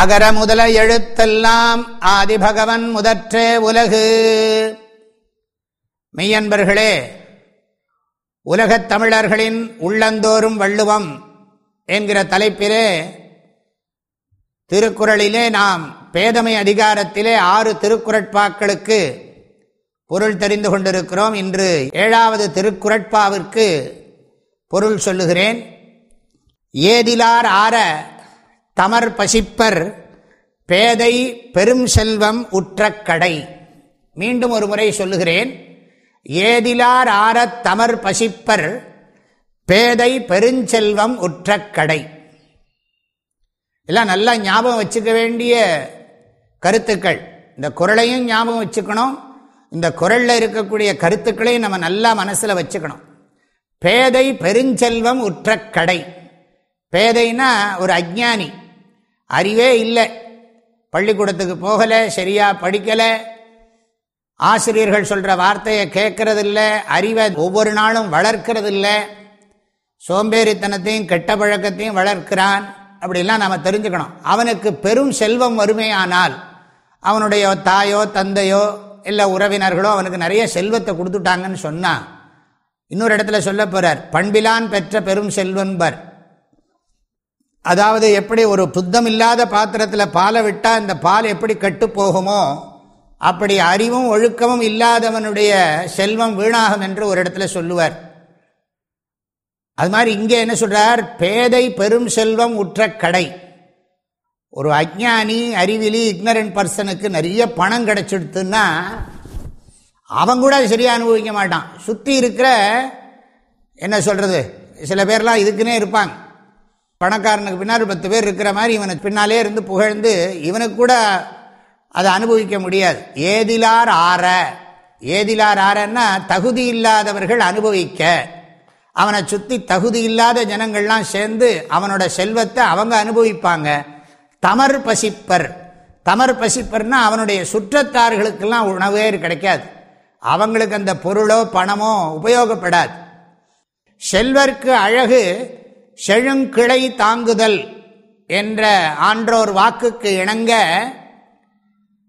அகர முதல எழுத்தெல்லாம் ஆதிபகவன் முதற்றே உலகு. மெய்யன்பர்களே உலகத் தமிழர்களின் உள்ளந்தோறும் வள்ளுவம் என்கிற தலைப்பிலே திருக்குறளிலே நாம் பேதமை அதிகாரத்திலே ஆறு திருக்குறட்பாக்களுக்கு பொருள் தெரிந்து கொண்டிருக்கிறோம். இன்று ஏழாவது திருக்குறட்பாவிற்கு பொருள் சொல்லுகிறேன். ஏதிலார் ஆற தமர் பசிப்பர் பேதை பெரும் செல்வம் உற்ற கடை. மீண்டும் ஒரு முறை சொல்லுகிறேன். ஏதிலார் ஆறத் தமர் பசிப்பர் பேதை பெருஞ்செல்வம் உற்ற கடை. எல்லாம் நல்லா ஞாபகம் வச்சுக்க வேண்டிய கருத்துக்கள். இந்த குரலையும் ஞாபகம் வச்சுக்கணும். இந்த குரலில் இருக்கக்கூடிய கருத்துக்களையும் நம்ம நல்லா மனசில் வச்சுக்கணும். பேதை பெருஞ்செல்வம் உற்ற கடை. பேதைனா ஒரு அஜ்ஞானி. அறிவே இல்லை. பள்ளிக்கூடத்துக்கு போகலை சரியாக படிக்கலை. ஆசிரியர்கள் சொல்கிற வார்த்தையை கேட்கறதில்ல அறிவை ஒவ்வொரு நாளும் வளர்க்கறதில்ல. சோம்பேறித்தனத்தையும் கெட்ட பழக்கத்தையும் வளர்க்கிறான். அப்படிலாம் நாம் தெரிஞ்சுக்கணும். அவனுக்கு பெரும் செல்வம் வறுமையானால் அவனுடைய தாயோ தந்தையோ இல்லை உறவினர்களோ அவனுக்கு நிறைய செல்வத்தை கொடுத்துட்டாங்கன்னு சொன்னான் இன்னொரு இடத்துல சொல்ல போகிறார் பண்பிலான் பெற்ற பெரும் செல்வன்பர். அதாவது எப்படி ஒரு புத்தம் இல்லாத பாத்திரத்தில் பாலை விட்டால் இந்த பால் எப்படி கட்டு போகுமோ அப்படி அறிவும் ஒழுக்கமும் இல்லாதவனுடைய செல்வம் வீணாகும் என்று ஒரு இடத்துல சொல்லுவார். அது மாதிரி இங்கே என்ன சொல்றார்? பேதை பெரும் செல்வம் உற்ற கடை. ஒரு அஜ்ஞானி அறிவிலி இக்னரண்ட் பர்சனுக்கு நிறைய பணம் கிடைச்சிடுத்துன்னா அவன் கூட சரியாக அனுபவிக்க மாட்டான். சுற்றி இருக்கிற என்ன சொல்கிறது சில பேர்லாம் இதுக்குன்னே இருப்பாங்க. பணக்காரனுக்கு பின்னால் பத்து பேர் இருக்கிற மாதிரி இவனை பின்னாலே இருந்து புகழ்ந்து இவனுக்கு கூட அதை அனுபவிக்க முடியாது. ஏதிலார் ஆற. ஏதிலார் ஆறன்னா தகுதி இல்லாதவர்கள் அனுபவிக்க. அவனை சுற்றி தகுதி இல்லாத ஜனங்கள்லாம் சேர்ந்து அவனோட செல்வத்தை அவங்க அனுபவிப்பாங்க. தமர் பசிப்பர். தமர் பசிப்பர்னா அவனுடைய சுற்றத்தார்களுக்கெல்லாம் உணவே கிடைக்காது. அவங்களுக்கு அந்த பொருளோ பணமோ உபயோகப்படாது. செல்வர்க்கு அழகு செழுங்கிளை தாங்குதல் என்ற ஆன்றோர் வாக்குக்கு இணங்க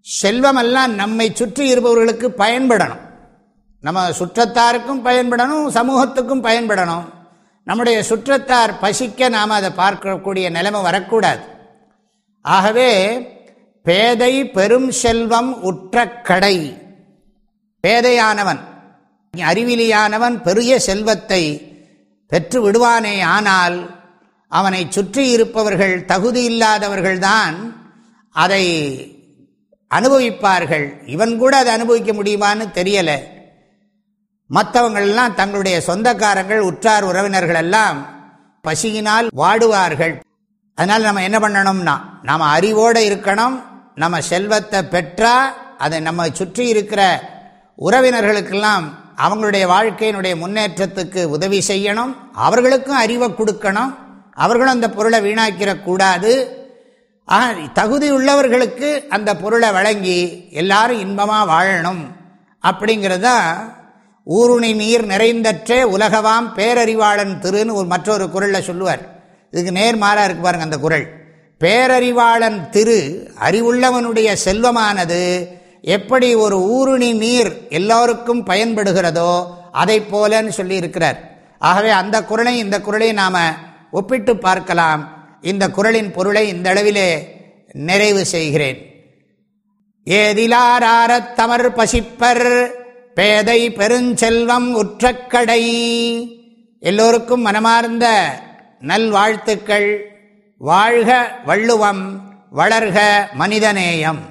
செல்வமெல்லாம் நம்மை சுற்றி இருப்பவர்களுக்கு பயன்படணும். நம்ம சுற்றத்தாருக்கும் பயன்படணும் சமூகத்துக்கும் பயன்படணும். நம்முடைய சுற்றத்தார் பசிக்க நாம் அதை பார்க்கக்கூடிய நிலைமை வரக்கூடாது. ஆகவே பேதை பெரும் செல்வம் உற்ற கடை. பேதையானவன் அறிவிலியானவன் பெரிய செல்வத்தை பெற்று விடுவானே ஆனால் அவனை சுற்றி இருப்பவர்கள் தகுதி இல்லாதவர்கள்தான் அதை அனுபவிப்பார்கள். இவன் கூட அதை அனுபவிக்க முடியுமான்னு தெரியலை. மற்றவங்களெல்லாம் தங்களுடைய சொந்தக்காரங்கள் உற்றார் உறவினர்கள் எல்லாம் பசியினால் வாடுவார்கள். அதனால் நம்ம என்ன பண்ணணும்னா நாம் அறிவோடு இருக்கணும் நம்ம செல்வத்தை பெற்றா அதை நம்ம சுற்றி இருக்கிற உறவினர்களுக்கெல்லாம் அவங்களுடைய வாழ்க்கையினுடைய முன்னேற்றத்துக்கு உதவி செய்யணும் அவர்களுக்கும் அறிவை கொடுக்கணும் அவர்களும் அந்த பொருளை வீணாக்கிடக்கூடாது தகுதி உள்ளவர்களுக்கு அந்த பொருளை வழங்கி எல்லாரும் இன்பமாக வாழணும். அப்படிங்கிறது தான் ஊருணி நீர் நிறைந்தற்றே உலகவாம் பேரறிவாளன் திருன்னு ஒரு மற்றொரு குரலில் சொல்லுவார். இதுக்கு நேர்மாறாக இருக்கு பாருங்கள் அந்த குரல். பேரறிவாளன் திரு அறிவுள்ளவனுடைய செல்வமானது எப்படி ஒரு ஊருணி நீர் எல்லோருக்கும் பயன்படுகிறதோ அதை போலன்னு சொல்லி இருக்கிறார் ஆகவே அந்த குரலை இந்த குரலை நாம் ஒப்பிட்டு பார்க்கலாம். இந்த குரலின் பொருளை இந்த அளவிலே நிறைவு செய்கிறேன். ஏதிலாரத் தமர் பசிப்பர் பேதை பெருஞ்செல்வம் உற்றக்கடை. எல்லோருக்கும் மனமார்ந்த நல்வாழ்த்துக்கள். வாழ்க வள்ளுவம் வளர்க மனிதநேயம்.